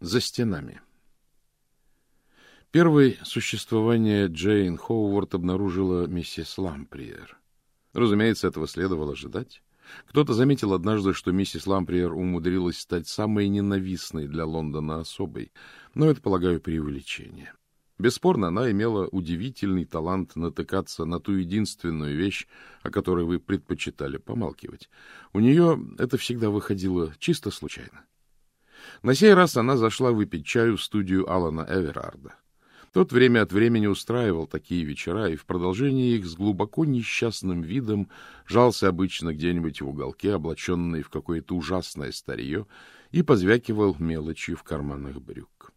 За стенами. Первое существование Джейн Хоуворд обнаружила миссис Ламприер. Разумеется, этого следовало ожидать. Кто-то заметил однажды, что миссис Ламприер умудрилась стать самой ненавистной для Лондона особой, но это, полагаю, преувеличение. Бесспорно, она имела удивительный талант натыкаться на ту единственную вещь, о которой вы предпочитали помалкивать. У нее это всегда выходило чисто случайно. На сей раз она зашла выпить чаю в студию Алана Эверарда. Тот время от времени устраивал такие вечера, и в продолжении их с глубоко несчастным видом жался обычно где-нибудь в уголке, облаченный в какое-то ужасное старье, и позвякивал мелочью в карманах брюк.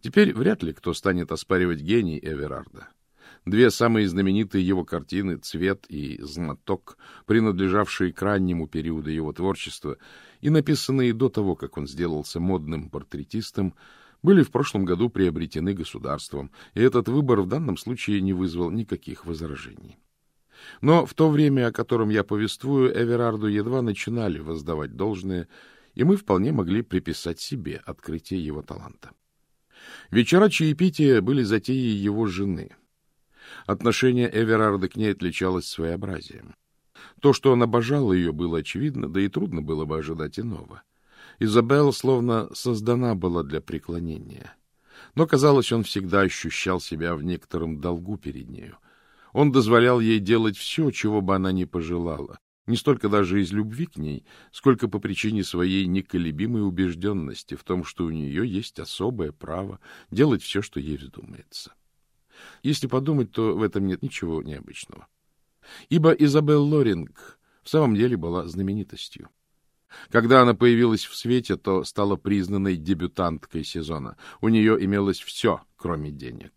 Теперь вряд ли кто станет оспаривать гений Эверарда. Две самые знаменитые его картины «Цвет» и «Знаток», принадлежавшие к раннему периоду его творчества и написанные до того, как он сделался модным портретистом, были в прошлом году приобретены государством, и этот выбор в данном случае не вызвал никаких возражений. Но в то время, о котором я повествую, Эверарду едва начинали воздавать должное, и мы вполне могли приписать себе открытие его таланта. Вечера чаепития были затеей его жены. Отношение Эверарда к ней отличалось своеобразием. То, что он обожал ее, было очевидно, да и трудно было бы ожидать иного. Изабелла словно создана была для преклонения. Но, казалось, он всегда ощущал себя в некотором долгу перед нею. Он дозволял ей делать все, чего бы она ни пожелала, не столько даже из любви к ней, сколько по причине своей неколебимой убежденности в том, что у нее есть особое право делать все, что ей вздумается. Если подумать, то в этом нет ничего необычного. Ибо Изабелл Лоринг в самом деле была знаменитостью. Когда она появилась в свете, то стала признанной дебютанткой сезона. У нее имелось все, кроме денег.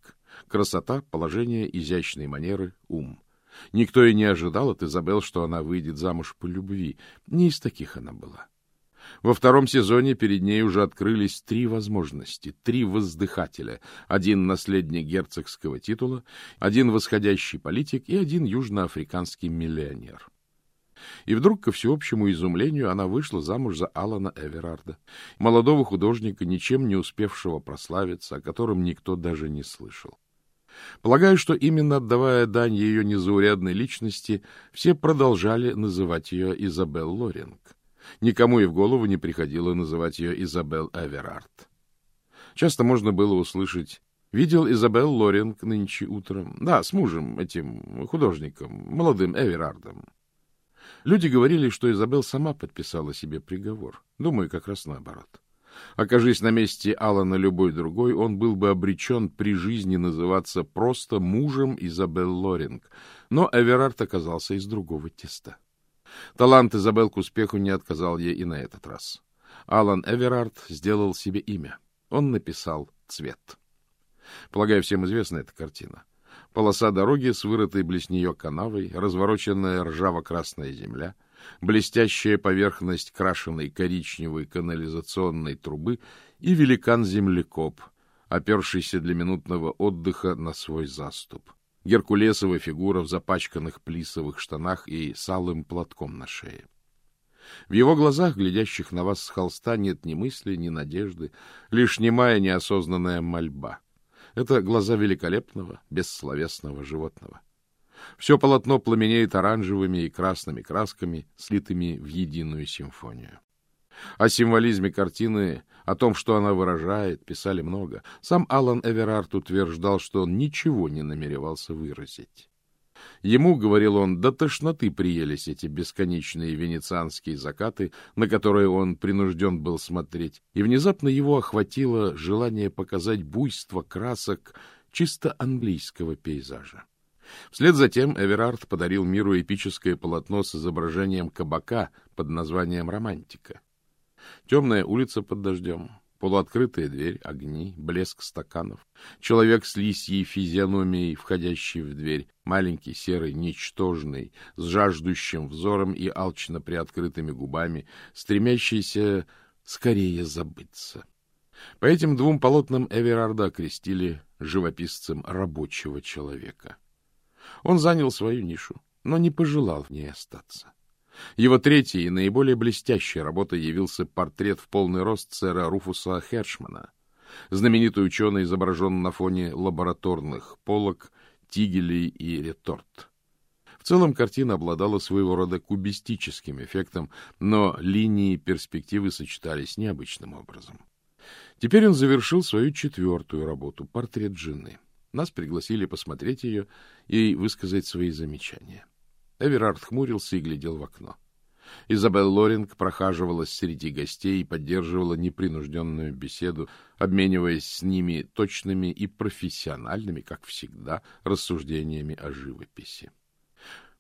Красота, положение, изящные манеры, ум. Никто и не ожидал от Изабелл, что она выйдет замуж по любви. Не из таких она была. Во втором сезоне перед ней уже открылись три возможности, три воздыхателя. Один наследник герцогского титула, один восходящий политик и один южноафриканский миллионер. И вдруг, ко всеобщему изумлению, она вышла замуж за Алана Эверарда, молодого художника, ничем не успевшего прославиться, о котором никто даже не слышал. Полагаю, что именно отдавая дань ее незаурядной личности, все продолжали называть ее Изабел Лоринг. Никому и в голову не приходило называть ее Изабел Эверард. Часто можно было услышать «Видел Изабел Лоринг нынче утром?» Да, с мужем, этим художником, молодым Эверардом. Люди говорили, что Изабел сама подписала себе приговор. Думаю, как раз наоборот. Окажись на месте Алана любой другой, он был бы обречен при жизни называться просто мужем Изабел Лоринг. Но Эверард оказался из другого теста. Талант Изабел к успеху не отказал ей и на этот раз. Алан Эверард сделал себе имя. Он написал «Цвет». Полагаю, всем известна эта картина. Полоса дороги с вырытой близ нее канавой, развороченная ржаво-красная земля, блестящая поверхность крашеной коричневой канализационной трубы и великан-землекоп, опершийся для минутного отдыха на свой заступ. Геркулесова фигура в запачканных плисовых штанах и с алым платком на шее. В его глазах, глядящих на вас с холста, нет ни мысли, ни надежды, лишь немая неосознанная мольба — это глаза великолепного, бессловесного животного. Все полотно пламенеет оранжевыми и красными красками, слитыми в единую симфонию. О символизме картины, о том, что она выражает, писали много. Сам Алан Эверард утверждал, что он ничего не намеревался выразить. Ему, говорил он, до тошноты приелись эти бесконечные венецианские закаты, на которые он принужден был смотреть, и внезапно его охватило желание показать буйство красок чисто английского пейзажа. Вслед за тем Эверард подарил миру эпическое полотно с изображением кабака под названием «Романтика». Темная улица под дождем, Полуоткрытая дверь, огни, блеск стаканов. Человек с лисьей физиономией, входящий в дверь, маленький, серый, ничтожный, с жаждущим взором и алчно приоткрытыми губами, стремящийся скорее забыться. По этим двум полотнам Эверарда окрестили живописцем рабочего человека. Он занял свою нишу, но не пожелал в ней остаться. Его третьей и наиболее блестящей работой явился портрет в полный рост сэра Руфуса Хершмана. Знаменитый ученый изображен на фоне лабораторных полок, тигелей и реторт. В целом картина обладала своего рода кубистическим эффектом, но линии перспективы сочетались необычным образом. Теперь он завершил свою четвертую работу — портрет жены. Нас пригласили посмотреть ее и высказать свои замечания. Эверард хмурился и глядел в окно. Изабелл Лоринг прохаживалась среди гостей и поддерживала непринужденную беседу, обмениваясь с ними точными и профессиональными, как всегда, рассуждениями о живописи.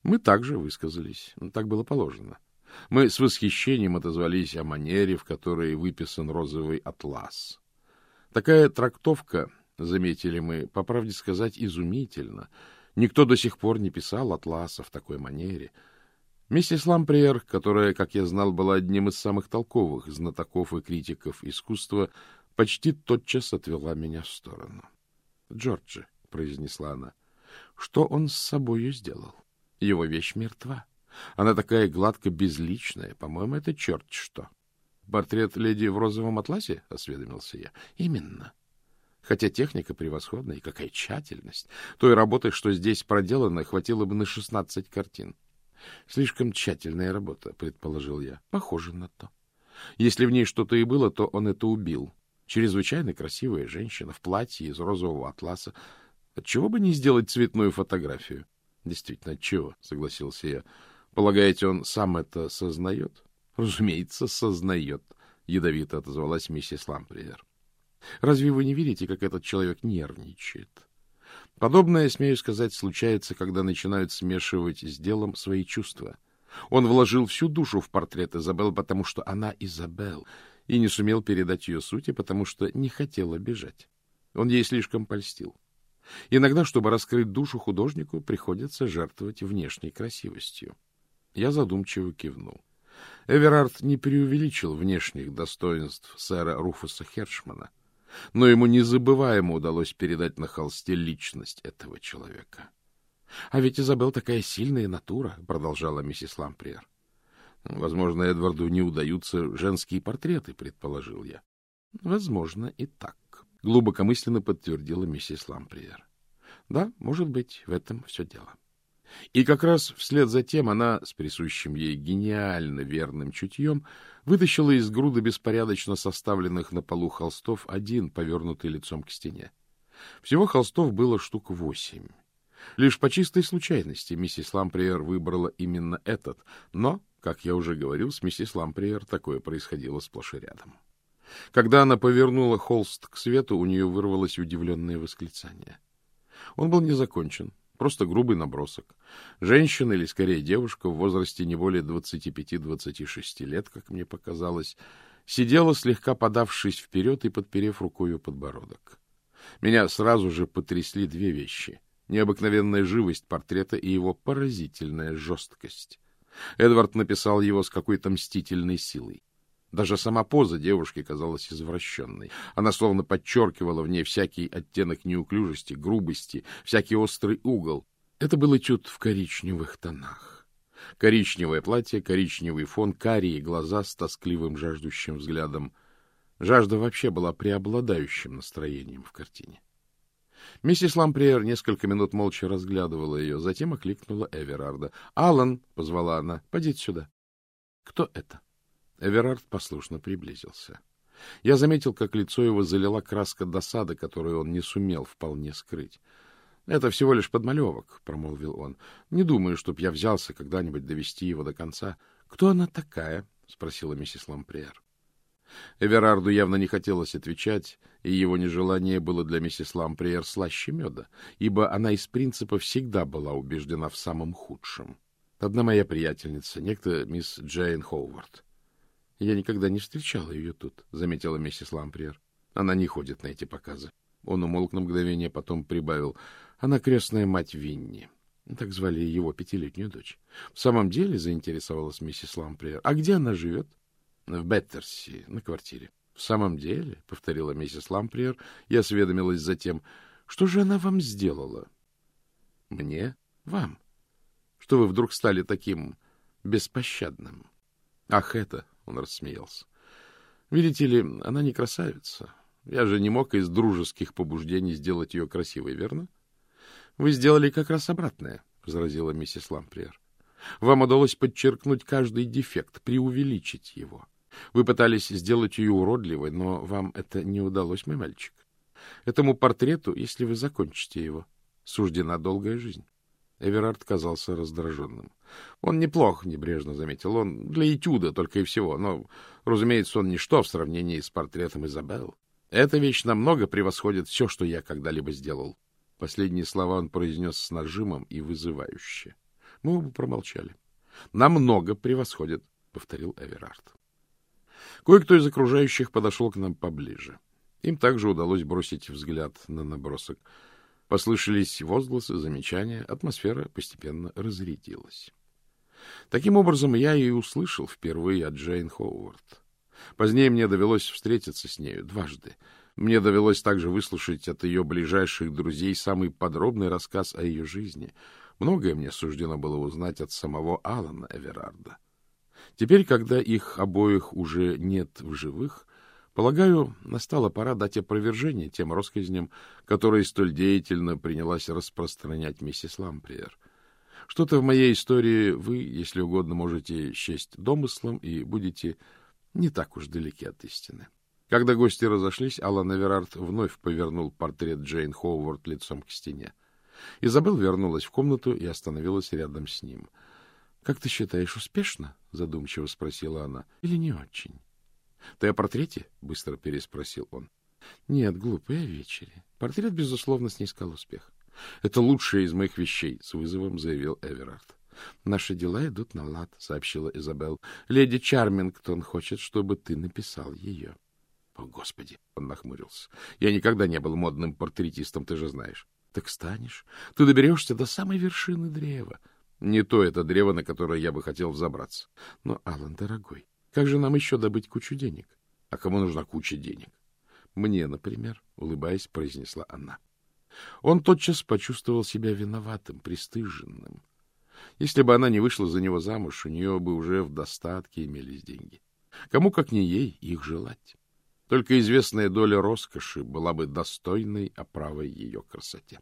Мы также высказались. Так было положено. Мы с восхищением отозвались о манере, в которой выписан розовый атлас. Такая трактовка, заметили мы, по правде сказать, изумительно. Никто до сих пор не писал атласа в такой манере. Миссис Ламприер, которая, как я знал, была одним из самых толковых знатоков и критиков искусства, почти тотчас отвела меня в сторону. — Джорджи, — произнесла она, — что он с собою сделал? Его вещь мертва. Она такая гладко безличная. По-моему, это черт что. — Портрет леди в розовом атласе? — осведомился я. — Именно. Хотя техника превосходная, и какая тщательность. Той работы, что здесь проделано, хватило бы на шестнадцать картин. — Слишком тщательная работа, — предположил я. — Похоже на то. Если в ней что-то и было, то он это убил. Чрезвычайно красивая женщина в платье из розового атласа. Отчего бы не сделать цветную фотографию? — Действительно, отчего, — согласился я. — Полагаете, он сам это сознает? — Разумеется, сознает, — ядовито отозвалась миссис Ламприер. — Разве вы не видите, как этот человек нервничает? Подобное, смею сказать, случается, когда начинают смешивать с делом свои чувства. Он вложил всю душу в портрет Изабелл, потому что она Изабелл, и не сумел передать ее сути, потому что не хотел обижать. Он ей слишком польстил. Иногда, чтобы раскрыть душу художнику, приходится жертвовать внешней красивостью. Я задумчиво кивнул. Эверард не преувеличил внешних достоинств сэра Руфуса Хершмана, но ему незабываемо удалось передать на холсте личность этого человека. — А ведь Изабелл такая сильная натура, — продолжала миссис Ламприер. — Возможно, Эдварду не удаются женские портреты, — предположил я. — Возможно, и так, — глубокомысленно подтвердила миссис Ламприер. — Да, может быть, в этом все дело. И как раз вслед за тем она, с присущим ей гениально верным чутьем, вытащила из груды беспорядочно составленных на полу холстов один, повернутый лицом к стене. Всего холстов было штук восемь. Лишь по чистой случайности миссис Ламприер выбрала именно этот, но, как я уже говорил, с миссис Ламприер такое происходило сплошь и рядом. Когда она повернула холст к свету, у нее вырвалось удивленное восклицание. Он был не закончен, Просто грубый набросок. Женщина, или скорее девушка, в возрасте не более 25-26 лет, как мне показалось, сидела, слегка подавшись вперед и подперев рукою подбородок. Меня сразу же потрясли две вещи. Необыкновенная живость портрета и его поразительная жесткость. Эдвард написал его с какой-то мстительной силой. Даже сама поза девушки казалась извращенной. Она словно подчеркивала в ней всякий оттенок неуклюжести, грубости, всякий острый угол. Это был этюд в коричневых тонах. Коричневое платье, коричневый фон, карие глаза с тоскливым жаждущим взглядом. Жажда вообще была преобладающим настроением в картине. Миссис Ламприер несколько минут молча разглядывала ее, затем окликнула Эверарда. — Алан, — позвала она, — подите сюда. — Кто это? Эверард послушно приблизился. Я заметил, как лицо его залила краска досады, которую он не сумел вполне скрыть. — Это всего лишь подмалевок, — промолвил он. — Не думаю, чтоб я взялся когда-нибудь довести его до конца. — Кто она такая? — спросила миссис Ламприер. Эверарду явно не хотелось отвечать, и его нежелание было для миссис Ламприер слаще меда, ибо она из принципа всегда была убеждена в самом худшем. Одна моя приятельница, некто мисс Джейн Хоувард. — Я никогда не встречала ее тут, — заметила миссис Ламприер. — Она не ходит на эти показы. Он умолк на мгновение, потом прибавил. — Она крестная мать Винни. Так звали его пятилетнюю дочь. — В самом деле, — заинтересовалась миссис Ламприер. — А где она живет? — В Беттерси, на квартире. — В самом деле, — повторила миссис Ламприер и осведомилась затем. — Что же она вам сделала? — Мне? Вам. Что вы вдруг стали таким беспощадным. Ах, это, он рассмеялся. Видите ли, она не красавица. Я же не мог из дружеских побуждений сделать ее красивой, верно? Вы сделали как раз обратное, возразила миссис Ламприер. Вам удалось подчеркнуть каждый дефект, преувеличить его. Вы пытались сделать ее уродливой, но вам это не удалось, мой мальчик. Этому портрету, если вы закончите его, суждена долгая жизнь. Эверард казался раздраженным. Он неплох, небрежно заметил он, для этюда только и всего, но, разумеется, он ничто в сравнении с портретом Изабелл. Эта вещь намного превосходит все, что я когда-либо сделал. Последние слова он произнес с нажимом и вызывающе. Мы оба промолчали. Намного превосходит, повторил Эверард. Кое-кто из окружающих подошел к нам поближе. Им также удалось бросить взгляд на набросок. Послышались возгласы, замечания, атмосфера постепенно разрядилась. Таким образом, я и услышал впервые от Джейн Хоуард. Позднее мне довелось встретиться с нею дважды. Мне довелось также выслушать от ее ближайших друзей самый подробный рассказ о ее жизни. Многое мне суждено было узнать от самого Алана Эверарда. Теперь, когда их обоих уже нет в живых, Полагаю, настала пора дать опровержение тем россказням, которые столь деятельно принялась распространять миссис Ламприер. Что-то в моей истории вы, если угодно, можете счесть домыслом и будете не так уж далеки от истины. Когда гости разошлись, Алан Эверард вновь повернул портрет Джейн Хоуворд лицом к стене. Изабелл вернулась в комнату и остановилась рядом с ним. — Как ты считаешь, успешно? — задумчиво спросила она. — Или не очень? — Ты о портрете? — быстро переспросил он. — Нет, глупый, о вечере. Портрет, безусловно, снискал успех. — Это лучшее из моих вещей, — с вызовом заявил Эверард. — Наши дела идут на лад, — сообщила Изабелл. — Леди Чармингтон хочет, чтобы ты написал ее. — О, Господи! — он нахмурился. — Я никогда не был модным портретистом, ты же знаешь. — Так станешь. Ты доберешься до самой вершины древа. Не то это древо, на которое я бы хотел взобраться. Но, Алан, дорогой, как же нам еще добыть кучу денег? А кому нужна куча денег? Мне, например, улыбаясь, произнесла она. Он тотчас почувствовал себя виноватым, пристыженным. Если бы она не вышла за него замуж, у нее бы уже в достатке имелись деньги. Кому, как не ей, их желать? Только известная доля роскоши была бы достойной оправой ее красоте.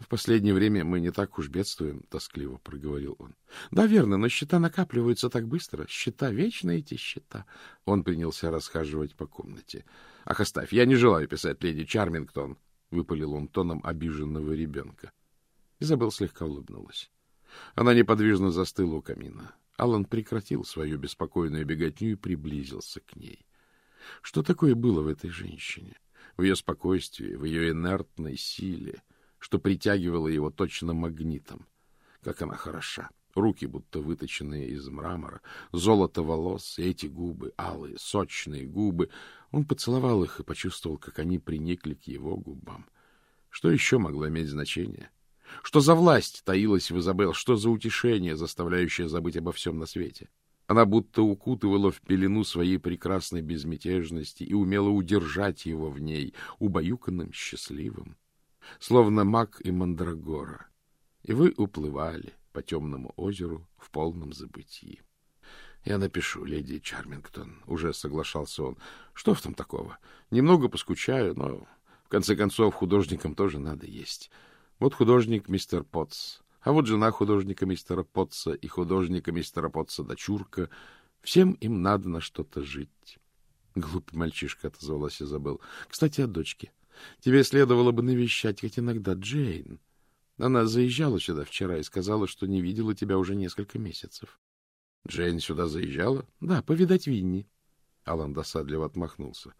В последнее время мы не так уж бедствуем, — тоскливо проговорил он. — Да, верно, но счета накапливаются так быстро. Счета, вечно эти счета. Он принялся расхаживать по комнате. — Ах, оставь, я не желаю писать леди Чармингтон, — выпалил он тоном обиженного ребенка. Изабелл слегка улыбнулась. Она неподвижно застыла у камина. Аллан прекратил свою беспокойную беготню и приблизился к ней. Что такое было в этой женщине? В ее спокойствии, в ее инертной силе — что притягивало его точно магнитом. Как она хороша! Руки, будто выточенные из мрамора, золото волос, эти губы, алые, сочные губы. Он поцеловал их и почувствовал, как они приникли к его губам. Что еще могло иметь значение? Что за власть таилась в Изабел? Что за утешение, заставляющее забыть обо всем на свете? Она будто укутывала в пелену своей прекрасной безмятежности и умела удержать его в ней, убаюканным, счастливым словно маг и мандрагора, и вы уплывали по темному озеру в полном забытии. — Я напишу, леди Чармингтон, — уже соглашался он. — Что в том такого? Немного поскучаю, но, в конце концов, художникам тоже надо есть. Вот художник мистер Потц, а вот жена художника мистера Потца и художника мистера Потца дочурка. Всем им надо на что-то жить. Глупый мальчишка, — отозвалась Изабелл. — Кстати, о дочке. Тебе следовало бы навещать хоть иногда Джейн. Она заезжала сюда вчера и сказала, что не видела тебя уже несколько месяцев. — Джейн сюда заезжала? — Да, повидать Винни. Алан досадливо отмахнулся.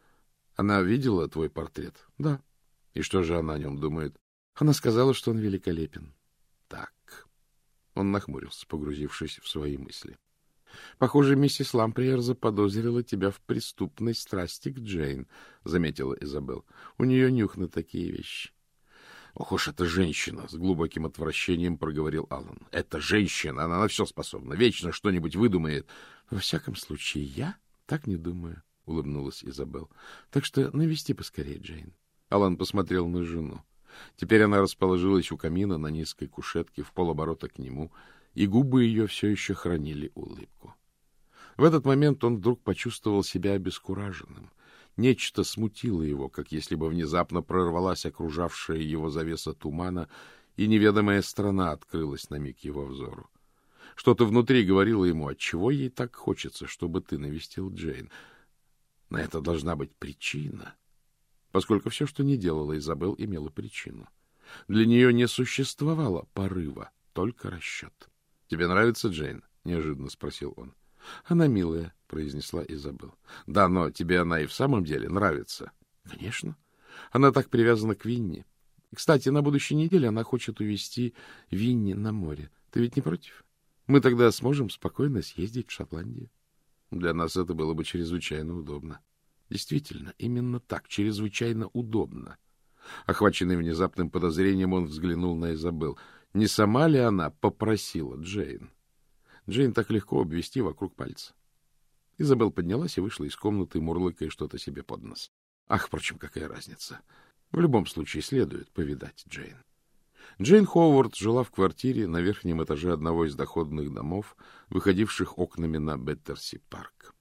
— Она видела твой портрет? — Да. — И что же она о нем думает? Она сказала, что он великолепен. — Так. Он нахмурился, погрузившись в свои мысли. — Похоже, миссис Ламприер заподозрила тебя в преступной страсти к Джейн, — заметила Изабелл. — У нее нюх на такие вещи. — Ох уж эта женщина! — с глубоким отвращением проговорил Аллан. — Это женщина! Она на все способна. Вечно что-нибудь выдумает. — Во всяком случае, я так не думаю, — улыбнулась Изабелл. — Так что навести поскорее Джейн. Аллан посмотрел на жену. Теперь она расположилась у камина на низкой кушетке в полоборота к нему и губы ее все еще хранили улыбку. В этот момент он вдруг почувствовал себя обескураженным. Нечто смутило его, как если бы внезапно прорвалась окружавшая его завеса тумана, и неведомая страна открылась на миг его взору. Что-то внутри говорило ему, отчего ей так хочется, чтобы ты навестил Джейн. На это должна быть причина, поскольку все, что не делала Изабел, имело причину. Для нее не существовало порыва, только расчет. — Тебе нравится Джейн? — неожиданно спросил он. — Она милая, — произнесла Изабел. — Да, но тебе она и в самом деле нравится. — Конечно. Она так привязана к Винни. Кстати, на будущей неделе она хочет увезти Винни на море. Ты ведь не против? Мы тогда сможем спокойно съездить в Шотландию. Для нас это было бы чрезвычайно удобно. Действительно, именно так, чрезвычайно удобно. Охваченный внезапным подозрением, он взглянул на Изабел. Не сама ли она попросила Джейн? Джейн так легко обвести вокруг пальца. Изабел поднялась и вышла из комнаты, мурлыкая что-то себе под нос. Ах, впрочем, какая разница. В любом случае следует повидать Джейн. Джейн Ховард жила в квартире на верхнем этаже одного из доходных домов, выходивших окнами на Беттерси-парк.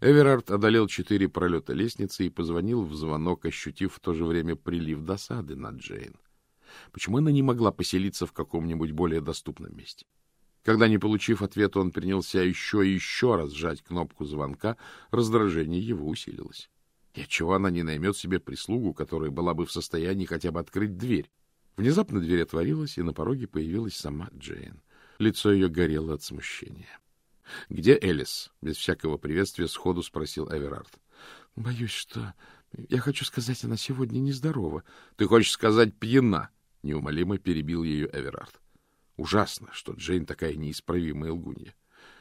Эверард одолел четыре пролета лестницы и позвонил в звонок, ощутив в то же время прилив досады на Джейн. Почему она не могла поселиться в каком-нибудь более доступном месте? Когда, не получив ответа, он принялся еще и еще раз сжать кнопку звонка, раздражение его усилилось. И отчего она не наймет себе прислугу, которая была бы в состоянии хотя бы открыть дверь? Внезапно дверь отворилась, и на пороге появилась сама Джейн. Лицо ее горело от смущения. — Где Элис? — без всякого приветствия сходу спросил Эверард. — Боюсь, что... Я хочу сказать, она сегодня нездорова. — Ты хочешь сказать пьяна? — неумолимо перебил ее Эверард. Ужасно, что Джейн такая неисправимая лгунья.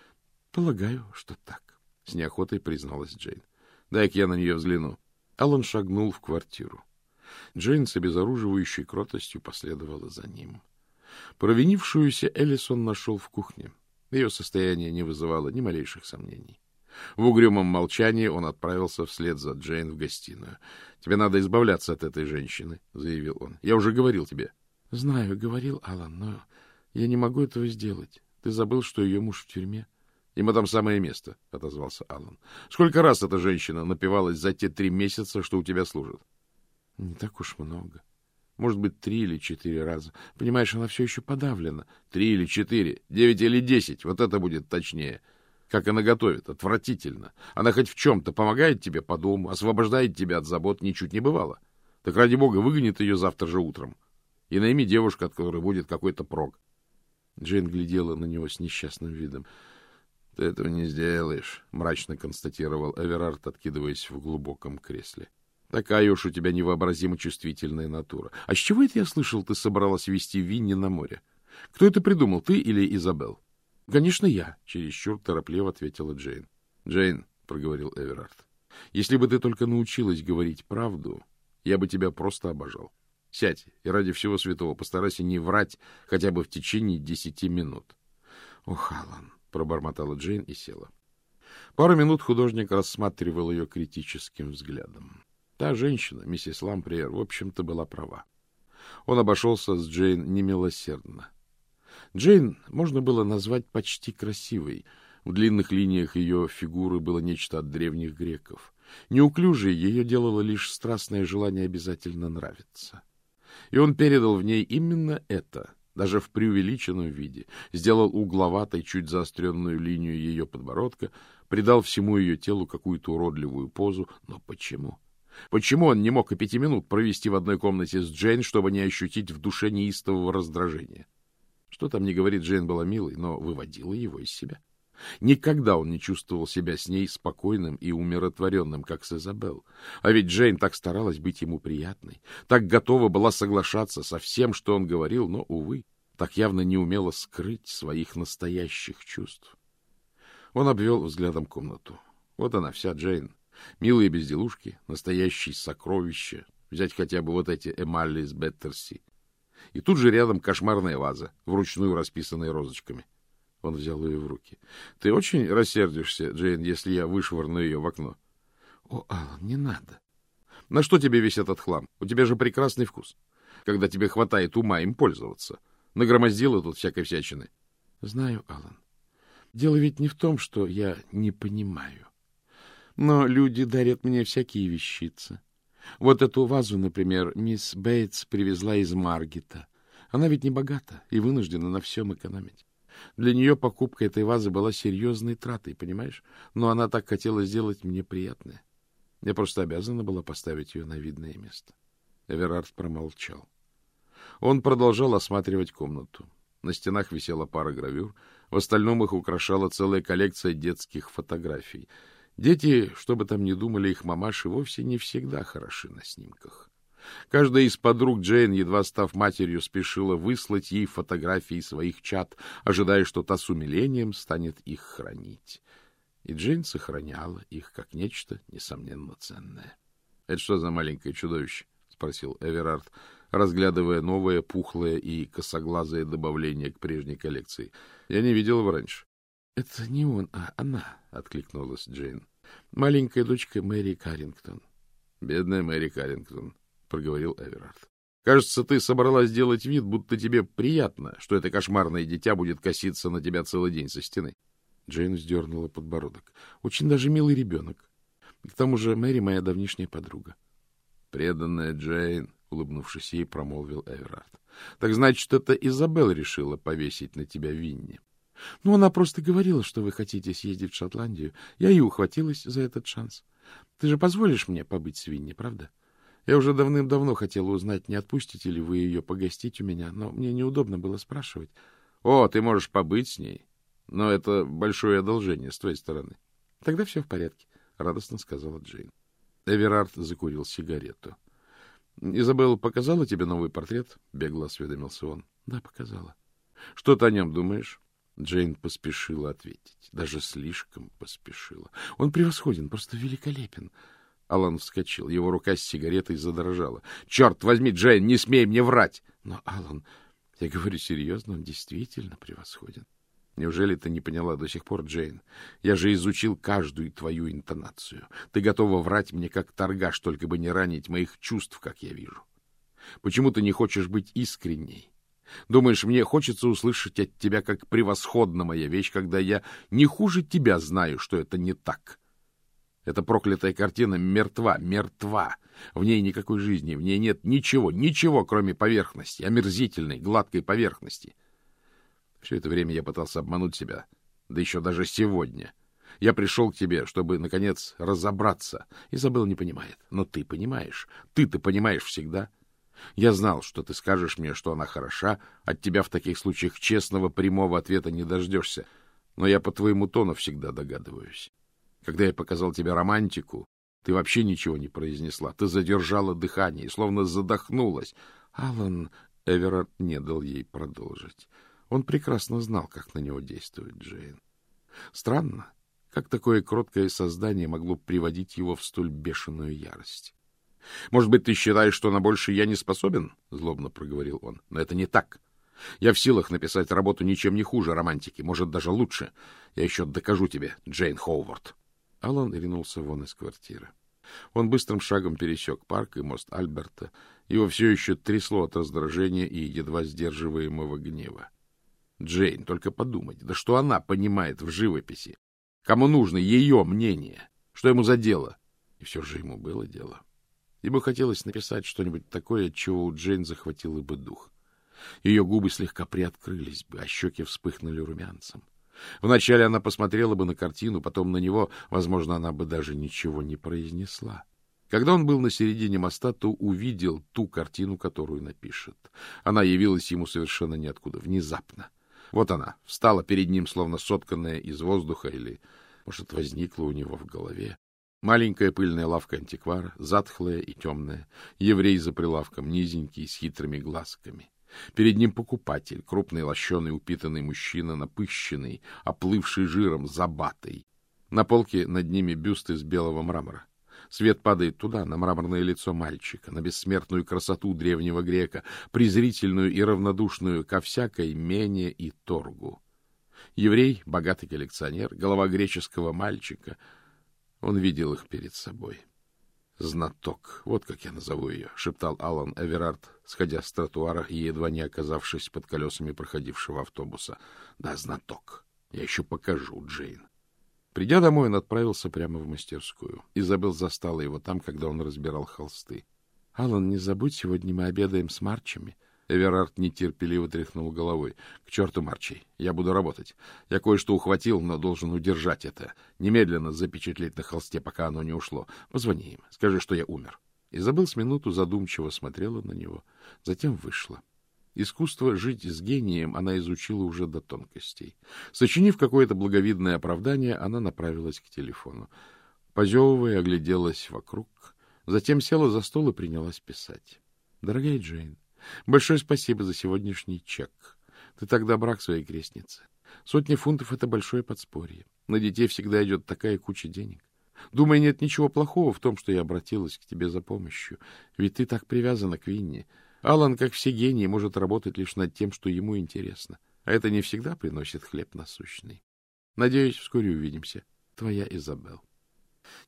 — Полагаю, что так, — с неохотой призналась Джейн. — Дай-ка я на нее взгляну. Аллан шагнул в квартиру. Джейн с обезоруживающей кротостью последовала за ним. Провинившуюся Эллисон нашел в кухне. Ее состояние не вызывало ни малейших сомнений. В угрюмом молчании он отправился вслед за Джейн в гостиную. — Тебе надо избавляться от этой женщины, — заявил он. — Я уже говорил тебе. — Знаю, говорил Алан, но я не могу этого сделать. Ты забыл, что ее муж в тюрьме? — Ему там самое место, — отозвался Алан. Сколько раз эта женщина напивалась за те три месяца, что у тебя служит? — Не так уж много. Может быть, три или четыре раза. Понимаешь, она все еще подавлена. Три или четыре, девять или десять. Вот это будет точнее. Как она готовит. Отвратительно. Она хоть в чем-то помогает тебе по дому, освобождает тебя от забот, ничуть не бывало. Так ради бога, выгонит ее завтра же утром. И найми девушку, от которой будет какой-то прок. Джейн глядела на него с несчастным видом. — Ты этого не сделаешь, — мрачно констатировал Эверард, откидываясь в глубоком кресле. — Такая уж у тебя невообразимо чувствительная натура. А с чего это я слышал, ты собралась вести Винни на море? Кто это придумал, ты или Изабел? — Конечно, я, — чересчур торопливо ответила Джейн. — Джейн, — проговорил Эверард, — если бы ты только научилась говорить правду, я бы тебя просто обожал. Сядь и ради всего святого постарайся не врать хотя бы в течение десяти минут. — Ох, Аллан, — пробормотала Джейн и села. Пару минут художник рассматривал ее критическим взглядом. Та женщина, миссис Ламприер, в общем-то, была права. Он обошелся с Джейн немилосердно. Джейн можно было назвать почти красивой. В длинных линиях ее фигуры было нечто от древних греков. Неуклюжей ее делало лишь страстное желание обязательно нравиться. И он передал в ней именно это, даже в преувеличенном виде, сделал угловатой, чуть заостренную линию ее подбородка, придал всему ее телу какую-то уродливую позу. Но почему? Почему он не мог и пяти минут провести в одной комнате с Джейн, чтобы не ощутить в душе неистового раздражения? Что там не говорит, Джейн была милой, но выводила его из себя. Никогда он не чувствовал себя с ней спокойным и умиротворенным, как с Изабел. А ведь Джейн так старалась быть ему приятной, так готова была соглашаться со всем, что он говорил, но, увы, так явно не умела скрыть своих настоящих чувств. Он обвел взглядом комнату. Вот она вся, Джейн, Милые безделушки, настоящие сокровища. Взять хотя бы вот эти эмали из Беттерси. И тут же рядом кошмарная ваза, вручную расписанная розочками. Он взял ее в руки. — Ты очень рассердишься, Джейн, если я вышвырну ее в окно? — О, Аллан, не надо. — На что тебе весь этот хлам? У тебя же прекрасный вкус. Когда тебе хватает ума им пользоваться. Нагромоздила тут всякой всячины. Знаю, Алан. Дело ведь не в том, что я не понимаю. Но люди дарят мне всякие вещицы. Вот эту вазу, например, мисс Бейтс привезла из Маргита. Она ведь не богата и вынуждена на всем экономить. Для нее покупка этой вазы была серьезной тратой, понимаешь? Но она так хотела сделать мне приятное. Я просто обязана была поставить ее на видное место. Эверард промолчал. Он продолжал осматривать комнату. На стенах висела пара гравюр, в остальном их украшала целая коллекция детских фотографий. Дети, что бы там ни думали их мамаши, вовсе не всегда хороши на снимках. Каждая из подруг Джейн, едва став матерью, спешила выслать ей фотографии своих чад, ожидая, что та с умилением станет их хранить. И Джейн сохраняла их как нечто, несомненно, ценное. — Это что за маленькое чудовище? — спросил Эверард, разглядывая новое, пухлое и косоглазое добавление к прежней коллекции. — Я не видел его раньше. — Это не он, а она, — откликнулась Джейн. — Маленькая дочка Мэри Каррингтон. — Бедная Мэри Каррингтон, — проговорил Эверард. — Кажется, ты собралась сделать вид, будто тебе приятно, что это кошмарное дитя будет коситься на тебя целый день со стены. Джейн вздернула подбородок. — Очень даже милый ребенок. К тому же Мэри моя давнишняя подруга. — Преданная Джейн, — улыбнувшись ей, промолвил Эверард. — Так значит, это Изабелл решила повесить на тебя Винни. — Ну, она просто говорила, что вы хотите съездить в Шотландию. Я и ухватилась за этот шанс. Ты же позволишь мне побыть с Винни, правда? Я уже давным-давно хотела узнать, не отпустите ли вы ее погостить у меня, но мне неудобно было спрашивать. — О, ты можешь побыть с ней? Но это большое одолжение с твоей стороны. — Тогда все в порядке, — радостно сказала Джейн. Эверард закурил сигарету. — Изабелла показала тебе новый портрет? — бегло осведомился он. — Да, показала. — Что ты о нем думаешь? Джейн поспешила ответить. Даже слишком поспешила. Он превосходен, просто великолепен. Алан вскочил. Его рука с сигаретой задрожала. — Черт возьми, Джейн, не смей мне врать! — Но, Алан, я говорю серьезно, он действительно превосходен. Неужели ты не поняла до сих пор, Джейн? Я же изучил каждую твою интонацию. Ты готова врать мне как торгаш, только бы не ранить моих чувств, как я вижу. Почему ты не хочешь быть искренней? Думаешь, мне хочется услышать от тебя, как превосходна моя вещь, когда я не хуже тебя знаю, что это не так? Эта проклятая картина мертва, мертва. В ней никакой жизни, в ней нет ничего, ничего, кроме поверхности, омерзительной, гладкой поверхности. Все это время я пытался обмануть себя, да еще даже сегодня. Я пришел к тебе, чтобы, наконец, разобраться. Изабелл не понимает, но ты понимаешь. Ты-то понимаешь всегда. Я знал, что ты скажешь мне, что она хороша. От тебя в таких случаях честного прямого ответа не дождешься. Но я по твоему тону всегда догадываюсь. Когда я показал тебе романтику, ты вообще ничего не произнесла. Ты задержала дыхание, словно задохнулась. Алан Эверард не дал ей продолжить. Он прекрасно знал, как на него действует Джейн. Странно, как такое кроткое создание могло приводить его в столь бешеную ярость. — Может быть, ты считаешь, что на больше я не способен? — злобно проговорил он. — Но это не так. Я в силах написать работу ничем не хуже романтики, может, даже лучше. Я еще докажу тебе, Джейн Хоувард. Алан ринулся вон из квартиры. Он быстрым шагом пересек парк и мост Альберта. Его все еще трясло от раздражения и едва сдерживаемого гнева. Джейн, только подумать, да что она понимает в живописи? Кому нужно ее мнение? Что ему за дело? И все же ему было дело. Ему хотелось написать что-нибудь такое, чего у Джейн захватило бы дух. Ее губы слегка приоткрылись бы, а щеки вспыхнули румянцем. Вначале она посмотрела бы на картину, потом на него, возможно, она бы даже ничего не произнесла. Когда он был на середине моста, то увидел ту картину, которую напишет. Она явилась ему совершенно ниоткуда, внезапно. Вот она, встала перед ним, словно сотканная из воздуха, или, может, возникла у него в голове. Маленькая пыльная лавка антиквара, затхлая и темная, еврей за прилавком, низенький, с хитрыми глазками. Перед ним покупатель, крупный, лощеный, упитанный мужчина, напыщенный, оплывший жиром, забатый. На полке над ними бюст из белого мрамора. Свет падает туда, на мраморное лицо мальчика, на бессмертную красоту древнего грека, презрительную и равнодушную ко всякой мене и торгу. Еврей, богатый коллекционер, голова греческого мальчика. Он видел их перед собой. Знаток, вот как я назову ее, — шептал Алан Эверард, сходя с тротуара и едва не оказавшись под колесами проходившего автобуса. Да, знаток. Я еще покажу, Джейн. Придя домой, он отправился прямо в мастерскую. Изабел застала его там, когда он разбирал холсты. — Алан, не забудь, сегодня мы обедаем с Марчами. Эверард нетерпеливо тряхнул головой. — К черту, Марчей, я буду работать. Я кое-что ухватил, но должен удержать это. Немедленно запечатлеть на холсте, пока оно не ушло. Позвони им, скажи, что я умер. Изабел с минуту задумчиво смотрела на него, затем вышла. Искусство жить с гением она изучила уже до тонкостей. Сочинив какое-то благовидное оправдание, она направилась к телефону. Позевывая, огляделась вокруг, затем села за стол и принялась писать. — Дорогая Джейн, большое спасибо за сегодняшний чек. Ты так добра к своей крестнице. Сотни фунтов — это большое подспорье. На детей всегда идет такая куча денег. Думаю, нет ничего плохого в том, что я обратилась к тебе за помощью, ведь ты так привязана к Винни. Алан, как все гении, может работать лишь над тем, что ему интересно, а это не всегда приносит хлеб насущный. Надеюсь, вскоре увидимся. Твоя Изабел.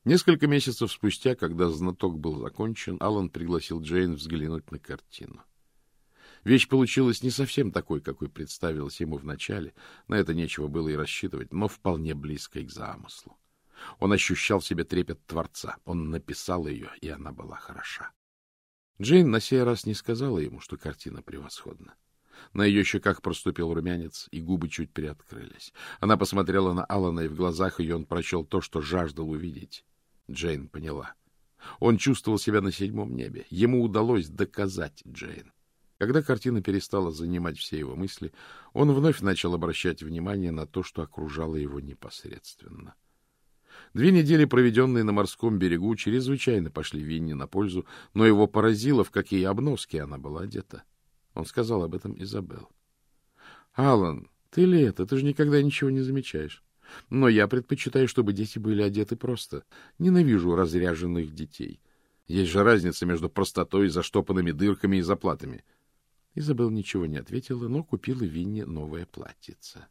Несколько месяцев спустя, когда знаток был закончен, Алан пригласил Джейн взглянуть на картину. Вещь получилась не совсем такой, какой представилась ему вначале, на это нечего было и рассчитывать, но вполне близкой к замыслу. Он ощущал в себе трепет Творца, он написал ее, и она была хороша. Джейн на сей раз не сказала ему, что картина превосходна. На ее щеках проступил румянец, и губы чуть приоткрылись. Она посмотрела на Алана, и в глазах ее он прочел то, что жаждал увидеть. Джейн поняла. Он чувствовал себя на седьмом небе. Ему удалось доказать Джейн. Когда картина перестала занимать все его мысли, он вновь начал обращать внимание на то, что окружало его непосредственно. — Две недели, проведенные на морском берегу, чрезвычайно пошли Винни на пользу, но его поразило, в какие обноски она была одета. Он сказал об этом Изабел. — Алан, ты ли это? Ты же никогда ничего не замечаешь. Но я предпочитаю, чтобы дети были одеты просто. Ненавижу разряженных детей. Есть же разница между простотой, заштопанными дырками и заплатами. Изабел ничего не ответила, но купила Винни новое платьице.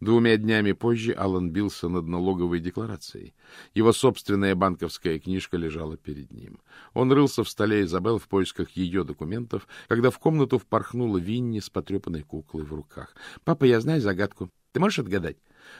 Двумя днями позже Алан бился над налоговой декларацией. Его собственная банковская книжка лежала перед ним. Он рылся в столе Изабел в поисках ее документов, когда в комнату впорхнула Винни с потрепанной куклой в руках. — Папа, я знаю загадку. Ты можешь отгадать?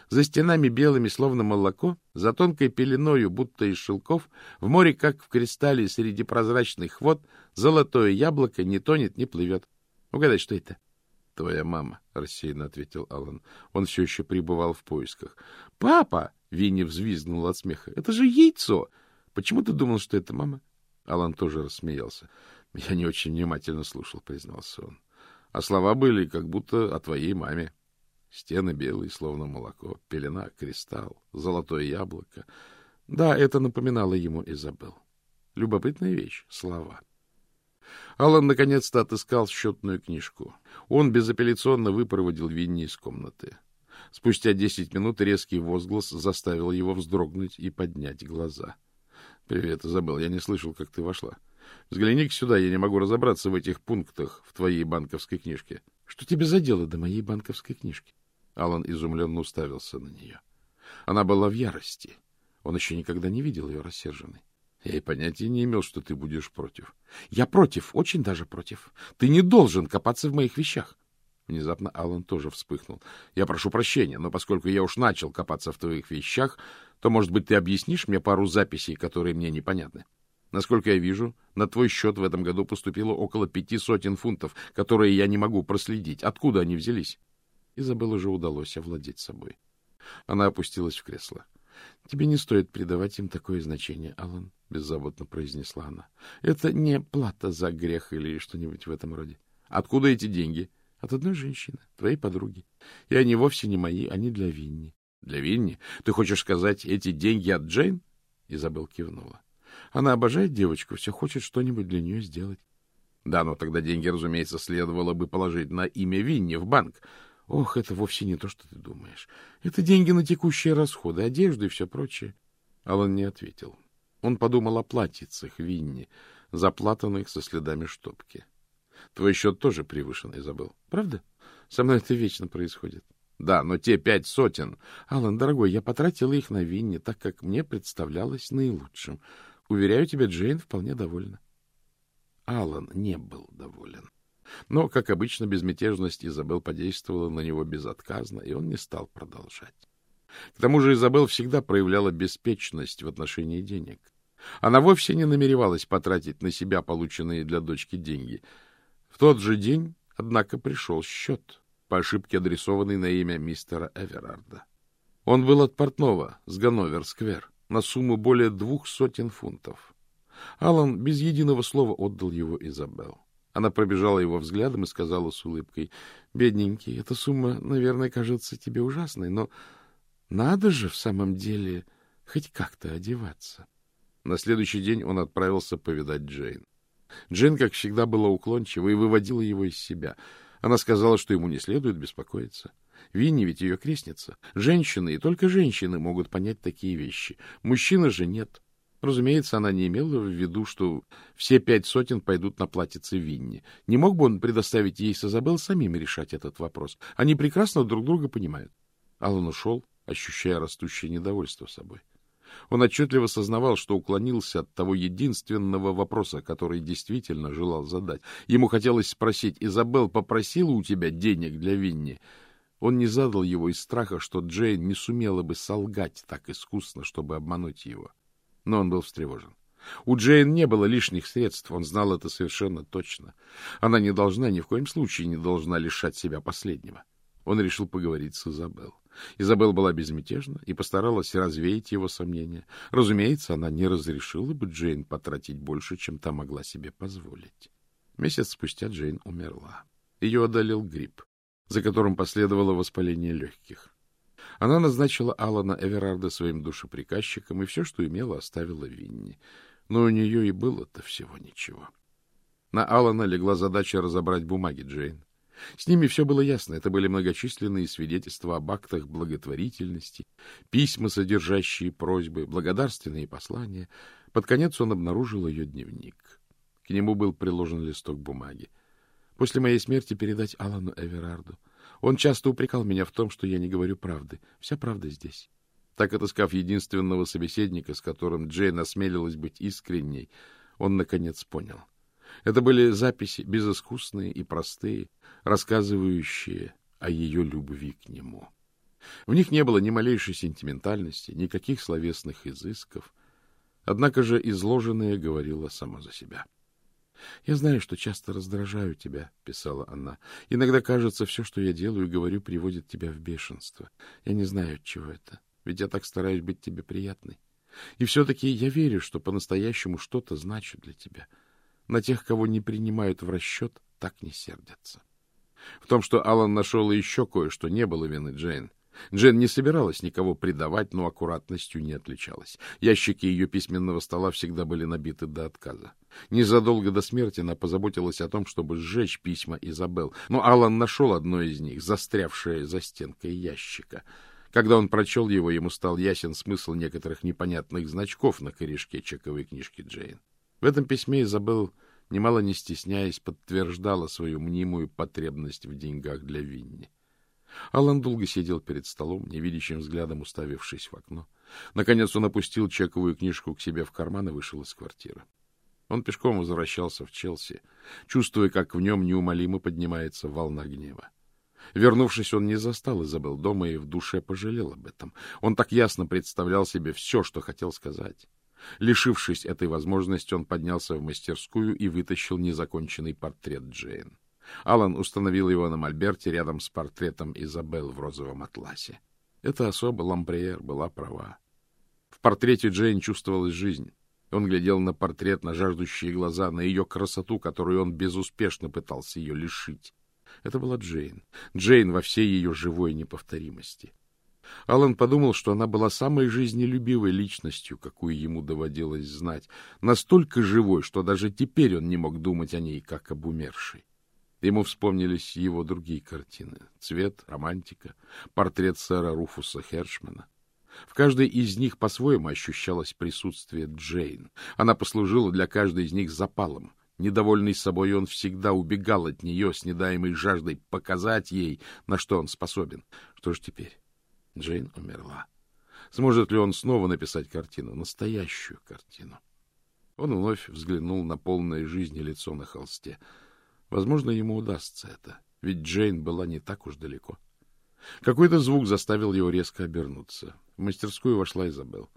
За стенами белыми, словно молоко, за тонкой пеленою, будто из шелков, в море, как в кристалле среди прозрачных вод, золотое яблоко не тонет, не плывет. Угадай, что это? — Твоя мама, — рассеянно ответил Алан. Он все еще пребывал в поисках. — Папа! — Винни взвизгнул от смеха. — Это же яйцо! Почему ты думал, что это мама? Алан тоже рассмеялся. — Я не очень внимательно слушал, — признался он. — А слова были как будто о твоей маме. Стены белые, словно молоко, пелена, кристалл, золотое яблоко. Да, это напоминало ему Изабел. Любопытная вещь — слова. — Алан наконец-то отыскал счетную книжку. Он безапелляционно выпроводил Винни из комнаты. Спустя десять минут резкий возглас заставил его вздрогнуть и поднять глаза. — Привет, забыл, я не слышал, как ты вошла. Взгляни-ка сюда, я не могу разобраться в этих пунктах в твоей банковской книжке. — Что тебе за дело до моей банковской книжки? Алан изумленно уставился на нее. Она была в ярости. Он еще никогда не видел ее рассерженной. Я и понятия не имел, что ты будешь против. Я против, очень даже против. Ты не должен копаться в моих вещах. Внезапно Алан тоже вспыхнул. Я прошу прощения, но поскольку я уж начал копаться в твоих вещах, то, может быть, ты объяснишь мне пару записей, которые мне непонятны. Насколько я вижу, на твой счет в этом году поступило около пяти сотен фунтов, которые я не могу проследить. Откуда они взялись? Изабелл уже удалось овладеть собой. Она опустилась в кресло. — Тебе не стоит придавать им такое значение, Алан, — беззаботно произнесла она. — Это не плата за грех или что-нибудь в этом роде. Откуда эти деньги? От одной женщины, твоей подруги. И они вовсе не мои, они для Винни. — Для Винни? Ты хочешь сказать, эти деньги от Джейн? Изабел кивнула. Она обожает девочку, все хочет что-нибудь для нее сделать. Да, но тогда деньги, разумеется, следовало бы положить на имя Винни в банк. Ох, это вовсе не то, что ты думаешь. Это деньги на текущие расходы, одежду и все прочее. Алан не ответил. Он подумал о платьицах Винни, заплатанных со следами штопки. Твой счет тоже превышенный забыл. Правда? Со мной это вечно происходит. Да, но те пять сотен... Алан, дорогой, я потратила их на Винни, так как мне представлялось наилучшим. Уверяю тебя, Джейн вполне довольна. Алан не был доволен. Но, как обычно, безмятежность Изабел подействовала на него безотказно, и он не стал продолжать. К тому же Изабел всегда проявляла беспечность в отношении денег. Она вовсе не намеревалась потратить на себя полученные для дочки деньги. В тот же день, однако, пришел счет, по ошибке адресованный на имя мистера Эверарда. Он был от портного с Ганновер-сквер на сумму более двух сотен фунтов. Алан без единого слова отдал его Изабел. Она пробежала его взглядом и сказала с улыбкой, — Бедненький, эта сумма, наверное, кажется тебе ужасной, но надо же в самом деле хоть как-то одеваться. На следующий день он отправился повидать Джейн. Джейн, как всегда, была уклончива и выводила его из себя. Она сказала, что ему не следует беспокоиться. Винни ведь ее крестница. Женщины, и только женщины могут понять такие вещи. Мужчины же нет. Разумеется, она не имела в виду, что все пять сотен пойдут на платьице Винни. Не мог бы он предоставить ей с Изабел самим решать этот вопрос? Они прекрасно друг друга понимают. Аллан ушел, ощущая растущее недовольство собой. Он отчетливо сознавал, что уклонился от того единственного вопроса, который действительно желал задать. Ему хотелось спросить, «Изабел попросила у тебя денег для Винни?» Он не задал его из страха, что Джейн не сумела бы солгать так искусно, чтобы обмануть его. Но он был встревожен. У Джейн не было лишних средств, он знал это совершенно точно. Она не должна, ни в коем случае не должна лишать себя последнего. Он решил поговорить с Изабел. Изабелла была безмятежна и постаралась развеять его сомнения. Разумеется, она не разрешила бы Джейн потратить больше, чем та могла себе позволить. Месяц спустя Джейн умерла. Ее одолел грипп, за которым последовало воспаление легких. Она назначила Алана Эверарда своим душеприказчиком, и все, что имела, оставила Винни. Но у нее и было-то всего ничего. На Алана легла задача разобрать бумаги Джейн. С ними все было ясно. Это были многочисленные свидетельства об актах благотворительности, письма, содержащие просьбы, благодарственные послания. Под конец он обнаружил ее дневник. К нему был приложен листок бумаги. После моей смерти передать Алану Эверарду. Он часто упрекал меня в том, что я не говорю правды. Вся правда здесь. Так, отыскав единственного собеседника, с которым Джейн осмелилась быть искренней, он, наконец, понял. Это были записи безыскусные и простые, рассказывающие о ее любви к нему. В них не было ни малейшей сентиментальности, никаких словесных изысков. Однако же изложенное говорило само за себя. — Я знаю, что часто раздражаю тебя, — писала она. — Иногда кажется, все, что я делаю и говорю, приводит тебя в бешенство. Я не знаю, от чего это, ведь я так стараюсь быть тебе приятной. И все-таки я верю, что по-настоящему что-то значит для тебя — на тех, кого не принимают в расчет, так не сердятся. В том, что Алан нашел еще кое-что, не было вины Джейн. Джейн не собиралась никого предавать, но аккуратностью не отличалась. Ящики ее письменного стола всегда были набиты до отказа. Незадолго до смерти она позаботилась о том, чтобы сжечь письма Изабел, но Алан нашел одно из них, застрявшее за стенкой ящика. Когда он прочел его, ему стал ясен смысл некоторых непонятных значков на корешке чековой книжки Джейн. В этом письме Изабел, немало не стесняясь, подтверждала свою мнимую потребность в деньгах для Винни. Алан долго сидел перед столом, невидящим взглядом уставившись в окно. Наконец он опустил чековую книжку к себе в карман и вышел из квартиры. Он пешком возвращался в Челси, чувствуя, как в нем неумолимо поднимается волна гнева. Вернувшись, он не застал Изабел дома и в душе пожалел об этом. Он так ясно представлял себе все, что хотел сказать. Лишившись этой возможности, он поднялся в мастерскую и вытащил незаконченный портрет Джейн. Алан установил его на мольберте рядом с портретом Изабел в розовом атласе. Эта особа, Ламприер, была права. В портрете Джейн чувствовалась жизнь. Он глядел на портрет, на жаждущие глаза, на ее красоту, которую он безуспешно пытался ее лишить. Это была Джейн. Джейн во всей ее живой неповторимости. Алан подумал, что она была самой жизнелюбивой личностью, какую ему доводилось знать, настолько живой, что даже теперь он не мог думать о ней, как об умершей. Ему вспомнились его другие картины — «Цвет», «Романтика», портрет сэра Руфуса Хершмана. В каждой из них по-своему ощущалось присутствие Джейн. Она послужила для каждой из них запалом. Недовольный собой, он всегда убегал от нее с недаемой жаждой показать ей, на что он способен. Что ж теперь? Джейн умерла. Сможет ли он снова написать картину, настоящую картину? Он вновь взглянул на полное жизни лицо на холсте. Возможно, ему удастся это, ведь Джейн была не так уж далеко. Какой-то звук заставил его резко обернуться. В мастерскую вошла Изабел.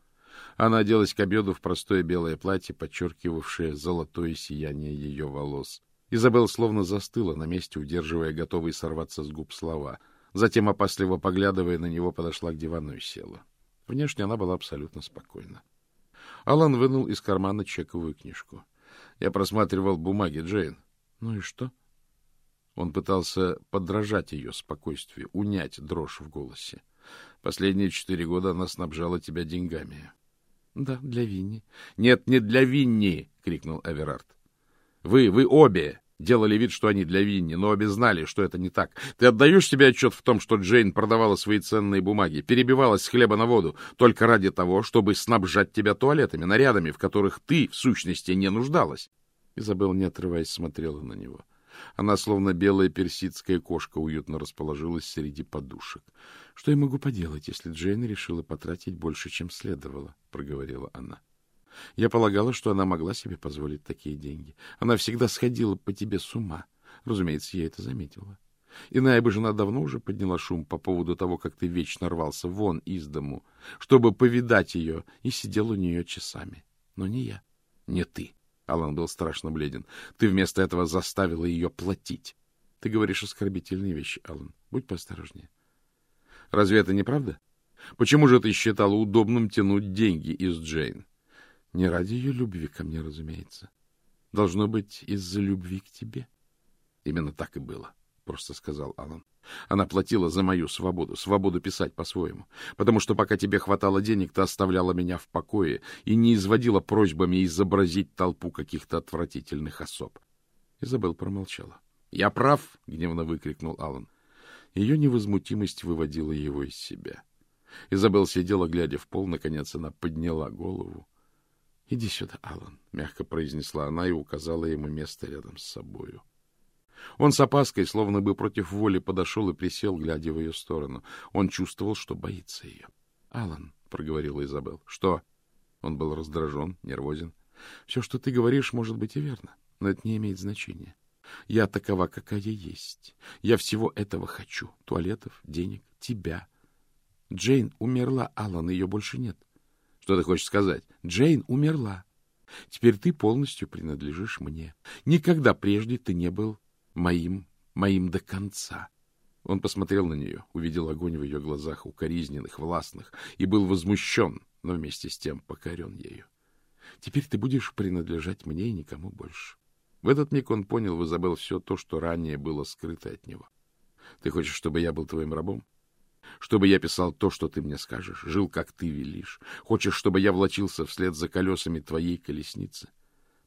Она оделась к обеду в простое белое платье, подчеркивавшее золотое сияние ее волос. Изабел словно застыла на месте, удерживая готовые сорваться с губ слова. Затем, опасливо поглядывая на него, подошла к дивану и села. Внешне она была абсолютно спокойна. Алан вынул из кармана чековую книжку. Я просматривал бумаги, Джейн. Ну и что? Он пытался подражать ее спокойствию, унять дрожь в голосе. Последние четыре года она снабжала тебя деньгами. — Да, для Винни. — Нет, не для Винни! — крикнул Эверард. — Вы, вы обе делали вид, что они для Винни, но обе знали, что это не так. Ты отдаешь себе отчет в том, что Джейн продавала свои ценные бумаги, перебивалась с хлеба на воду только ради того, чтобы снабжать тебя туалетами, нарядами, в которых ты, в сущности, не нуждалась? Изабелл, не отрываясь, смотрела на него. Она, словно белая персидская кошка, уютно расположилась среди подушек. — Что я могу поделать, если Джейн решила потратить больше, чем следовало? — проговорила она. — я полагала, что она могла себе позволить такие деньги. Она всегда сходила по тебе с ума. Разумеется, я это заметила. Иная бы жена давно уже подняла шум по поводу того, как ты вечно рвался вон из дому, чтобы повидать ее, и сидел у нее часами. Но не я. Не ты. Алан был страшно бледен. Ты вместо этого заставила ее платить. Ты говоришь оскорбительные вещи, Алан. Будь поосторожнее. Разве это не правда? Почему же ты считала удобным тянуть деньги из Джейн? Не ради ее любви ко мне, разумеется. Должно быть, из-за любви к тебе. Именно так и было, — просто сказал Алан. Она платила за мою свободу, свободу писать по-своему, потому что пока тебе хватало денег, ты оставляла меня в покое и не изводила просьбами изобразить толпу каких-то отвратительных особ. Изабелл промолчала. — Я прав! — гневно выкрикнул Алан. Ее невозмутимость выводила его из себя. Изабелл сидела, глядя в пол, наконец она подняла голову. — Иди сюда, Алан, мягко произнесла она и указала ему место рядом с собою. Он с опаской, словно бы против воли, подошел и присел, глядя в ее сторону. Он чувствовал, что боится ее. — Алан, — проговорила Изабел. — Что? Он был раздражен, нервозен. — Все, что ты говоришь, может быть и верно, но это не имеет значения. Я такова, какая есть. Я всего этого хочу. Туалетов, денег, тебя. Джейн умерла, Алан, ее больше нет. — что ты хочешь сказать? Джейн умерла. Теперь ты полностью принадлежишь мне. Никогда прежде ты не был моим, моим до конца. Он посмотрел на нее, увидел огонь в ее глазах, укоризненных, властных, и был возмущен, но вместе с тем покорен ею. Теперь ты будешь принадлежать мне и никому больше. В этот миг он понял в Изабел все то, что ранее было скрыто от него. Ты хочешь, чтобы я был твоим рабом? чтобы я писал то, что ты мне скажешь, жил, как ты велишь. Хочешь, чтобы я влочился вслед за колесами твоей колесницы?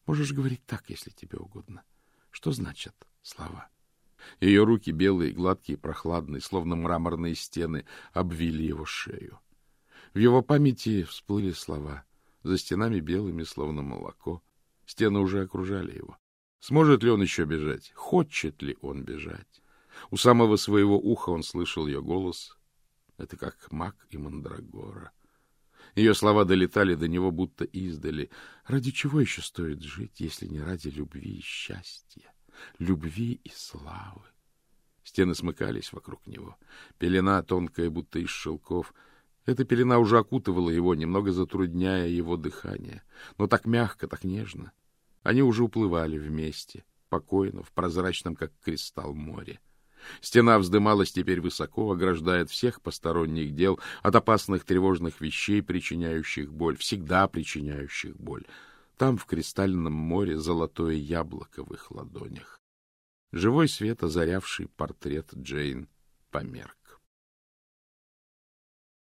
Можешь говорить так, если тебе угодно. Что значат слова? Ее руки, белые, гладкие, прохладные, словно мраморные стены, обвили его шею. В его памяти всплыли слова, за стенами белыми, словно молоко. Стены уже окружали его. Сможет ли он еще бежать? Хочет ли он бежать? У самого своего уха он слышал ее голос, это как маг и мандрагора. Ее слова долетали до него будто издали. Ради чего еще стоит жить, если не ради любви и счастья, любви и славы? Стены смыкались вокруг него. Пелена тонкая, будто из шелков. Эта пелена уже окутывала его, немного затрудняя его дыхание. Но так мягко, так нежно. Они уже уплывали вместе, покойно, в прозрачном, как кристалл, море. Стена вздымалась теперь высоко, ограждая всех посторонних дел от опасных тревожных вещей, причиняющих боль, всегда причиняющих боль. Там, в кристальном море, золотое яблоко в их ладонях. Живой свет, озарявший портрет Джейн, померк.